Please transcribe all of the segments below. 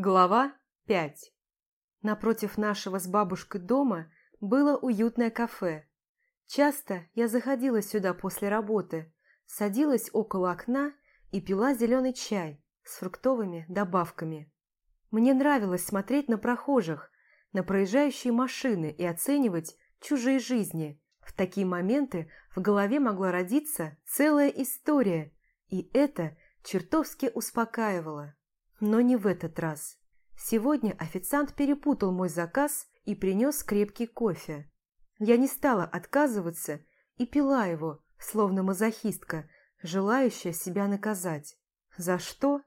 Глава 5 Напротив нашего с бабушкой дома было уютное кафе. Часто я заходила сюда после работы, садилась около окна и пила зеленый чай с фруктовыми добавками. Мне нравилось смотреть на прохожих, на проезжающие машины и оценивать чужие жизни. В такие моменты в голове могла родиться целая история, и это чертовски успокаивало. Но не в этот раз. Сегодня официант перепутал мой заказ и принес крепкий кофе. Я не стала отказываться и пила его, словно мазохистка, желающая себя наказать. За что?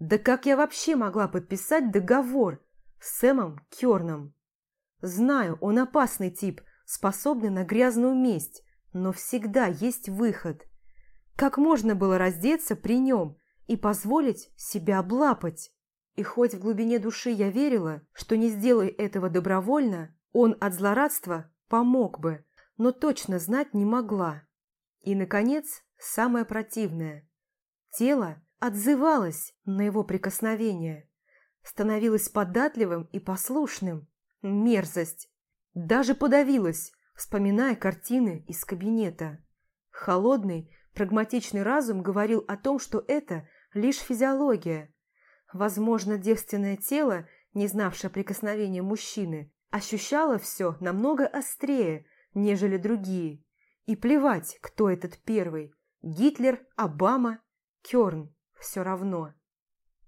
Да как я вообще могла подписать договор с Сэмом Керном? Знаю, он опасный тип, способный на грязную месть, но всегда есть выход. Как можно было раздеться при нем и позволить себя облапать. И хоть в глубине души я верила, что не сделай этого добровольно, он от злорадства помог бы, но точно знать не могла. И, наконец, самое противное. Тело отзывалось на его прикосновение, становилось податливым и послушным. Мерзость. Даже подавилась, вспоминая картины из кабинета. Холодный, прагматичный разум говорил о том, что это лишь физиология. Возможно, девственное тело, не знавшее прикосновения мужчины, ощущало все намного острее, нежели другие. И плевать, кто этот первый – Гитлер, Обама, Керн – все равно.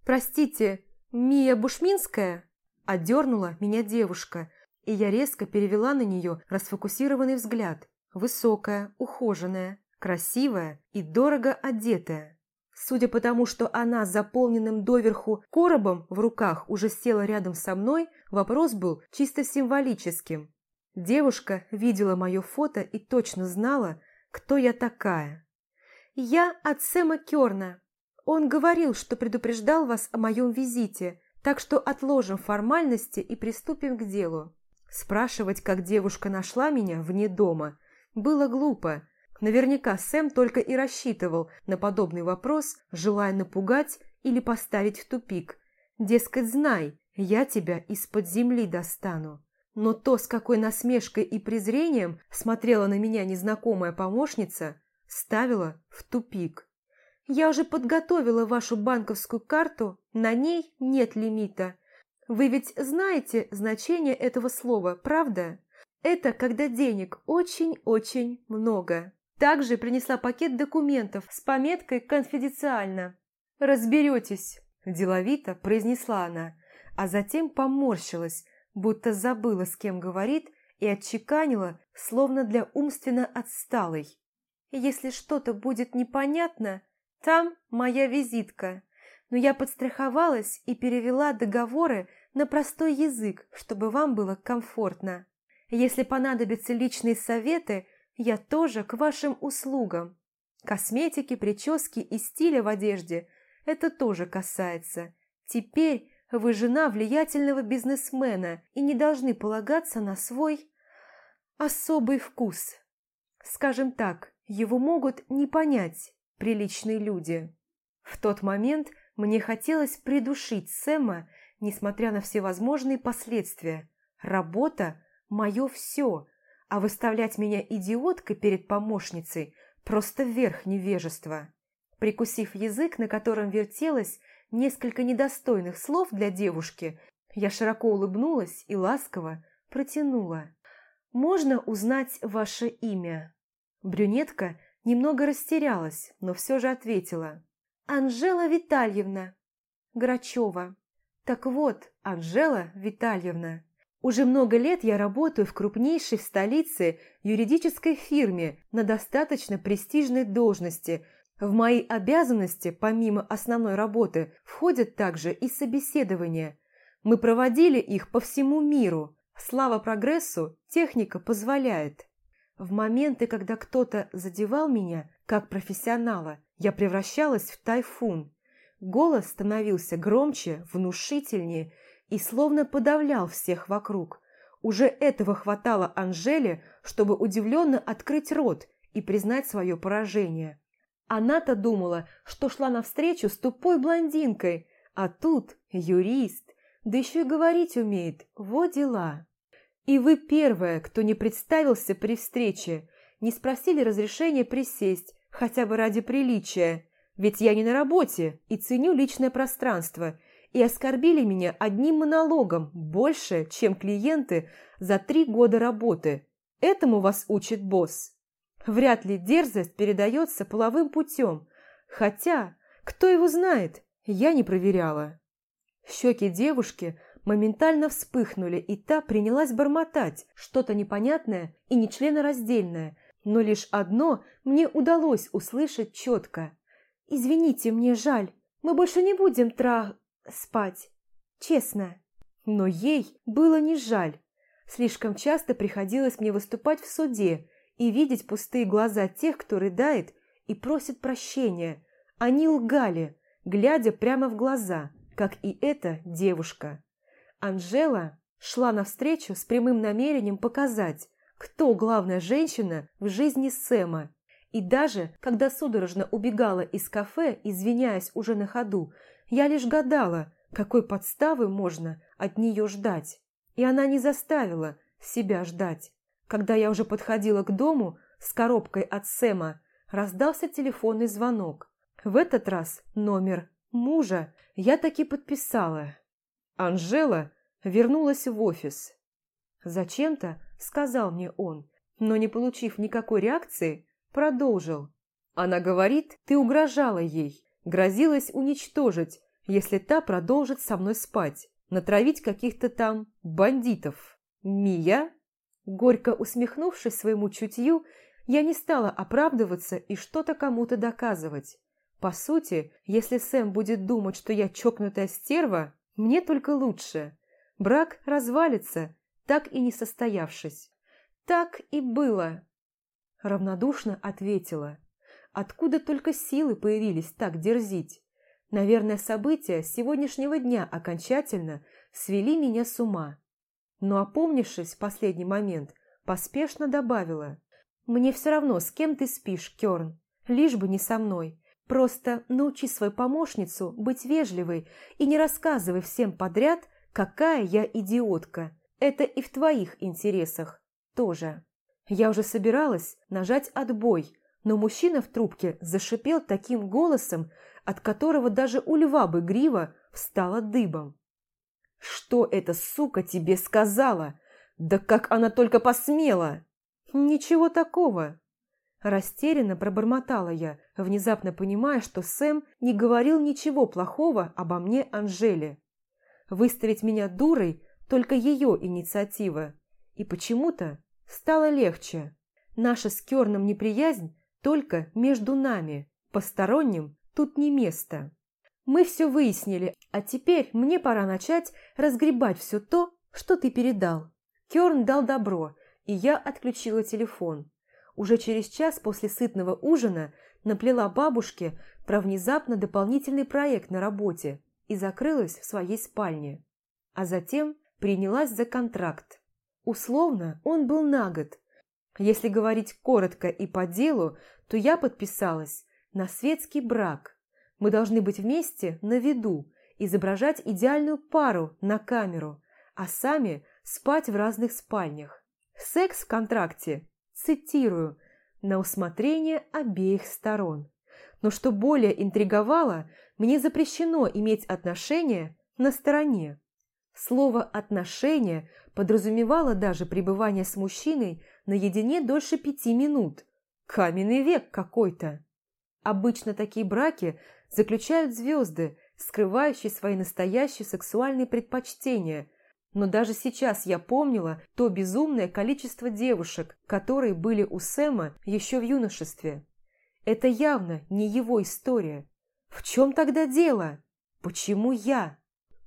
«Простите, Мия Бушминская?» – одернула меня девушка, и я резко перевела на нее расфокусированный взгляд. Высокая, ухоженная, красивая и дорого одетая. Судя по тому, что она с заполненным доверху коробом в руках уже села рядом со мной, вопрос был чисто символическим. Девушка видела мое фото и точно знала, кто я такая. «Я от Сэма Керна. Он говорил, что предупреждал вас о моем визите, так что отложим формальности и приступим к делу». Спрашивать, как девушка нашла меня вне дома, было глупо, Наверняка Сэм только и рассчитывал на подобный вопрос, желая напугать или поставить в тупик. Дескать, знай, я тебя из-под земли достану. Но то, с какой насмешкой и презрением смотрела на меня незнакомая помощница, ставило в тупик. «Я уже подготовила вашу банковскую карту, на ней нет лимита. Вы ведь знаете значение этого слова, правда? Это когда денег очень-очень много». Также принесла пакет документов с пометкой «Конфиденциально». «Разберетесь», – деловито произнесла она, а затем поморщилась, будто забыла, с кем говорит, и отчеканила, словно для умственно отсталой. «Если что-то будет непонятно, там моя визитка, но я подстраховалась и перевела договоры на простой язык, чтобы вам было комфортно. Если понадобятся личные советы – я тоже к вашим услугам. Косметики, прически и стиля в одежде – это тоже касается. Теперь вы жена влиятельного бизнесмена и не должны полагаться на свой особый вкус. Скажем так, его могут не понять приличные люди. В тот момент мне хотелось придушить Сэма, несмотря на всевозможные последствия. Работа – мое все – а выставлять меня идиоткой перед помощницей – просто верх невежества. Прикусив язык, на котором вертелось несколько недостойных слов для девушки, я широко улыбнулась и ласково протянула. «Можно узнать ваше имя?» Брюнетка немного растерялась, но все же ответила. «Анжела Витальевна Грачева». «Так вот, Анжела Витальевна, уже много лет я работаю в крупнейшей в столице юридической фирме на достаточно престижной должности. В мои обязанности, помимо основной работы, входят также и собеседования. Мы проводили их по всему миру. Слава прогрессу, техника позволяет. В моменты, когда кто-то задевал меня, как профессионала, я превращалась в тайфун. Голос становился громче, внушительнее – и словно подавлял всех вокруг. Уже этого хватало Анжеле, чтобы удивленно открыть рот и признать свое поражение. Она-то думала, что шла навстречу с тупой блондинкой, а тут юрист, да еще и говорить умеет. Во дела. И вы первая, кто не представился при встрече, не спросили разрешения присесть, хотя бы ради приличия, ведь я не на работе и ценю личное пространство, и оскорбили меня одним монологом больше, чем клиенты за три года работы. Этому вас учит босс. Вряд ли дерзость передается половым путем, хотя, кто его знает, я не проверяла. Щеки девушки моментально вспыхнули, и та принялась бормотать что-то непонятное и нечленораздельное, но лишь одно мне удалось услышать четко. «Извините, мне жаль, мы больше не будем тра... спать. Честно». Но ей было не жаль. Слишком часто приходилось мне выступать в суде и видеть пустые глаза тех, кто рыдает и просит прощения. Они лгали, глядя прямо в глаза, как и эта девушка. Анжела шла навстречу с прямым намерением показать, кто главная женщина в жизни Сэма. И даже, когда судорожно убегала из кафе, извиняясь уже на ходу, я лишь гадала, какой подставы можно от нее ждать. И она не заставила себя ждать. Когда я уже подходила к дому с коробкой от Сэма, раздался телефонный звонок. В этот раз номер мужа я таки подписала. Анжела вернулась в офис. Зачем-то сказал мне он, но не получив никакой реакции, продолжил. Она говорит, ты угрожала ей, грозилась уничтожить, если та продолжит со мной спать, натравить каких-то там бандитов. Мия? Горько усмехнувшись своему чутью, я не стала оправдываться и что-то кому-то доказывать. По сути, если Сэм будет думать, что я чокнутая стерва, мне только лучше. Брак развалится, так и не состоявшись. Так и было. Равнодушно ответила. Откуда только силы появились так дерзить? Наверное, события сегодняшнего дня окончательно свели меня с ума. Но опомнившись в последний момент, поспешно добавила. «Мне все равно, с кем ты спишь, Керн, лишь бы не со мной. Просто научи свою помощницу быть вежливой и не рассказывай всем подряд, какая я идиотка. Это и в твоих интересах тоже. Я уже собиралась нажать отбой, но мужчина в трубке зашипел таким голосом, от которого даже у льва бы грива встала дыбом. «Что эта сука тебе сказала? Да как она только посмела!» «Ничего такого!» Растерянно пробормотала я, внезапно понимая, что Сэм не говорил ничего плохого обо мне Анжеле. Выставить меня дурой – только ее инициатива. И почему-то стало легче. Наша с Керном неприязнь только между нами, посторонним тут не место. Мы все выяснили, а теперь мне пора начать разгребать все то, что ты передал. Керн дал добро, и я отключила телефон. Уже через час после сытного ужина наплела бабушке про внезапно дополнительный проект на работе и закрылась в своей спальне. А затем принялась за контракт. Условно он был на год. Если говорить коротко и по делу, то я подписалась на светский брак. Мы должны быть вместе на виду, изображать идеальную пару на камеру, а сами спать в разных спальнях. Секс в контракте цитирую, на усмотрение обеих сторон. Но что более интриговало, мне запрещено иметь отношения на стороне. Слово «отношения» подразумевало даже пребывание с мужчиной наедине дольше пяти минут. Каменный век какой-то. Обычно такие браки заключают звезды, скрывающие свои настоящие сексуальные предпочтения, но даже сейчас я помнила то безумное количество девушек, которые были у Сэма еще в юношестве. Это явно не его история. В чем тогда дело? Почему я?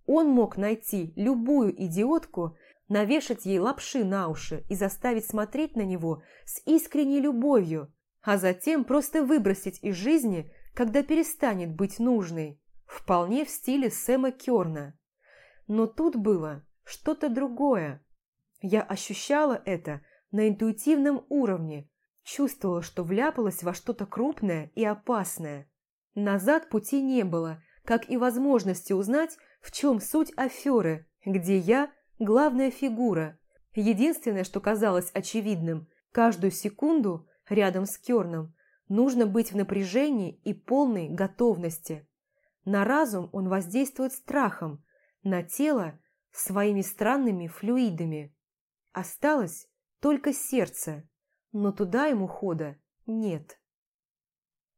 Он мог найти любую идиотку, навешать ей лапши на уши и заставить смотреть на него с искренней любовью, а затем просто выбросить из жизни, когда перестанет быть нужной, вполне в стиле Сэма Керна. Но тут было что-то другое. Я ощущала это на интуитивном уровне, чувствовала, что вляпалась во что-то крупное и опасное. Назад пути не было, как и возможности узнать, в чем суть аферы, где я – главная фигура. Единственное, что казалось очевидным, каждую секунду рядом с Керном нужно быть в напряжении и полной готовности. На разум он воздействует страхом, на тело – своими странными флюидами. Осталось только сердце, но туда ему хода нет.